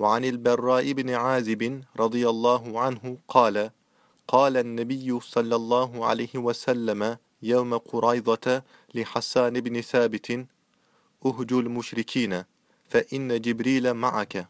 وعن البراء بن عازب رضي الله عنه قال قال النبي صلى الله عليه وسلم يوم قريضة لحسان بن ثابت أهجوا المشركين فإن جبريل معك.